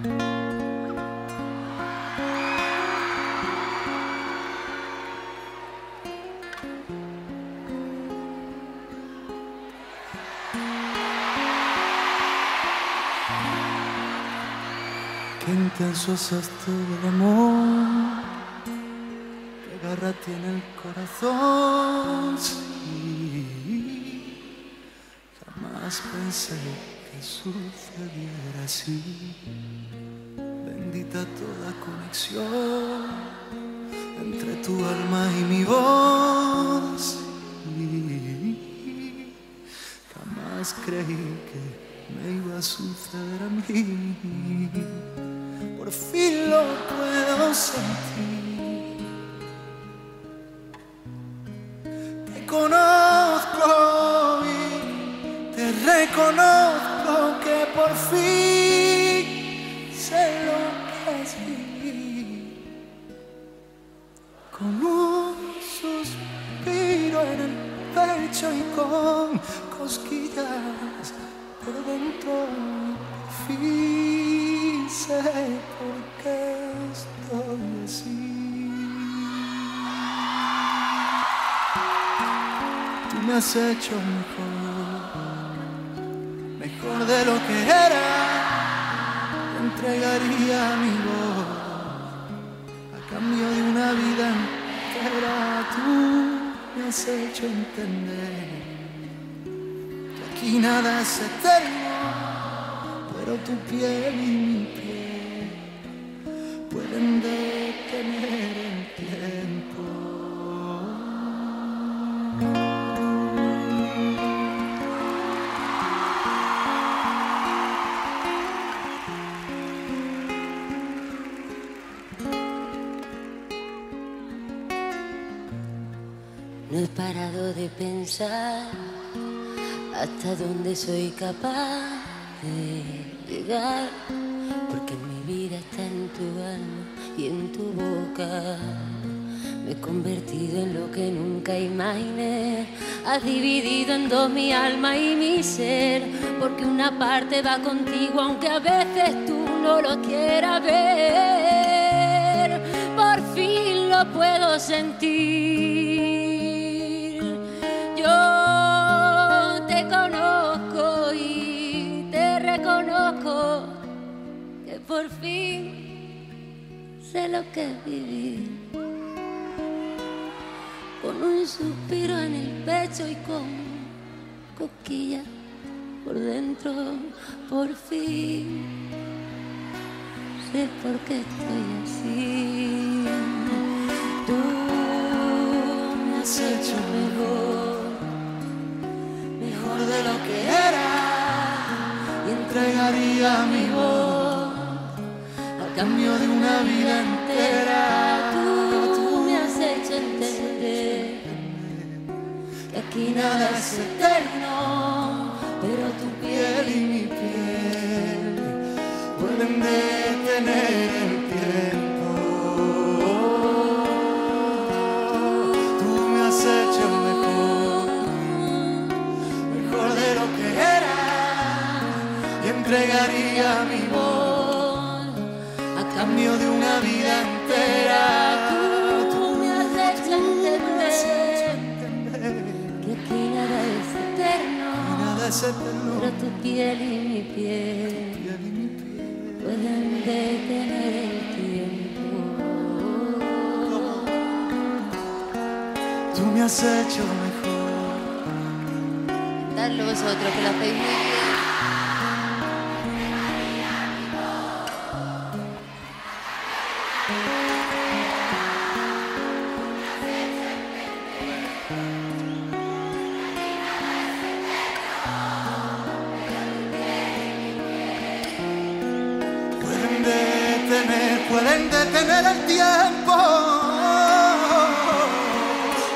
Qué intenso es esto del amor, qué garra tiene el corazón. Sí, jamás pensé que sucediera así. Bendita toda conexión entre tu alma y mi voz. Jamás creí que me iba a suceder a mí. Por fin lo puedo sentir. Por fin sé lo que es vivir. Con un suspiro en el pecho y con cosquillas por dentro. Por fin sé por qué estoy así. Tú me has hecho mejor, mi voz a cambio de una vida entera. Tú me has hecho entender que aquí nada es eterno, pero tu piel y mi piel No he parado de pensar hasta dónde soy capaz de llegar, porque mi vida está en tu alma y en tu boca. Me he convertido en lo que nunca imaginé. Has dividido en dos mi alma y mi ser, porque una parte va contigo aunque a veces tú no lo quieras ver. Por fin lo puedo sentir. Fin sé lo que es vivir. Con un suspiro en el pecho y con cosquillas por dentro, por fin sé por qué estoy así. Tú me has hecho mejor, mejor de lo que era y entregaría mi cambio de una vida entera. Tú, me has hecho entender que aquí nada es eterno, pero tu piel y mi piel pueden detener el tiempo. Tú me has hecho mejor, mejor de lo que era y entregaría mi cambio de una vida entera. Tú me has hecho entender que aquí nada es eterno, Nada es eterno, pero tu piel y mi piel piel y mi piel. pueden detener el tiempo. Tú me has hecho mejor. Dadlo vosotros que lo hacéis muy bien. Tiempo.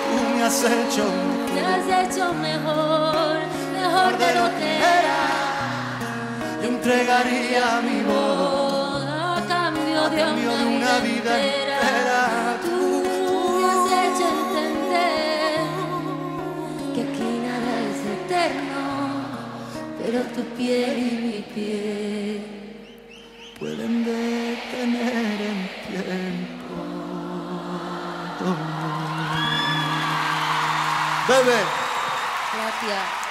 Tú me has hecho Me has hecho mejor, mejor de lo que era. Yo entregaría mi voz A cambio de cambio de una vida entera. Tú me has hecho entender que aquí nada es eterno, pero tu piel y mi piel Pueden tener el tiempo. Bebe. Gracias.